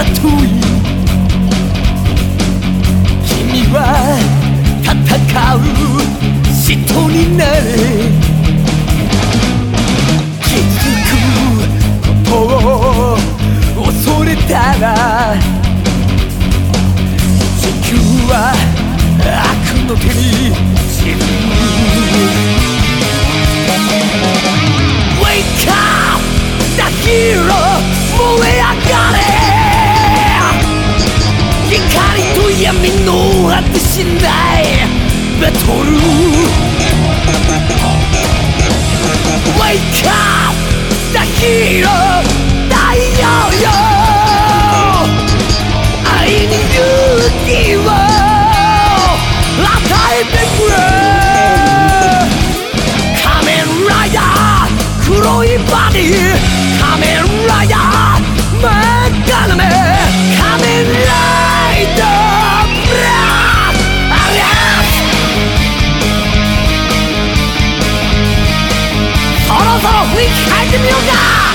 は遠い君は戦う人になれ。気づくことを恐れたら地球は悪の手に沈む闇の果てしないベトル。Wake up the hero よ。愛に勇気を。与えてくれ。仮面ライダー黒いバディ。Ai, que miúda!